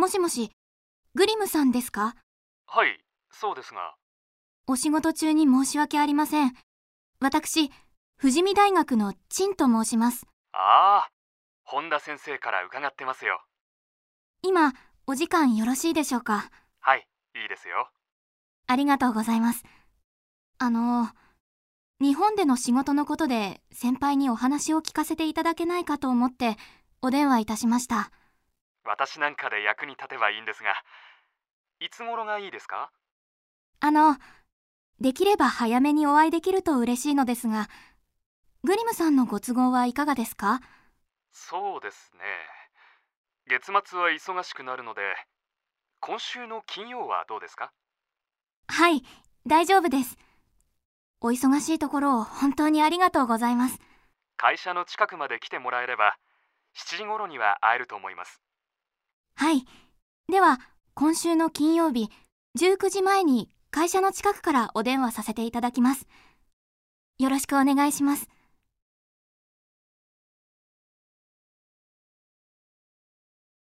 もしもし、グリムさんですか？はい、そうですが。お仕事中に申し訳ありません。私、富士見大学の陳と申します。ああ、本田先生から伺ってますよ。今、お時間よろしいでしょうか？はい、いいですよ。ありがとうございます。あの、日本での仕事のことで先輩にお話を聞かせていただけないかと思ってお電話いたしました。私なんかで役に立てばいいんですが、いつ頃がいいですか？あの、できれば早めにお会いできると嬉しいのですが、グリムさんのご都合はいかがですか？そうですね。月末は忙しくなるので、今週の金曜はどうですか？はい、大丈夫です。お忙しいところを本当にありがとうございます。会社の近くまで来てもらえれば、7時頃には会えると思います。はい。では、今週の金曜日、19時前に会社の近くからお電話させていただきます。よろしくお願いします。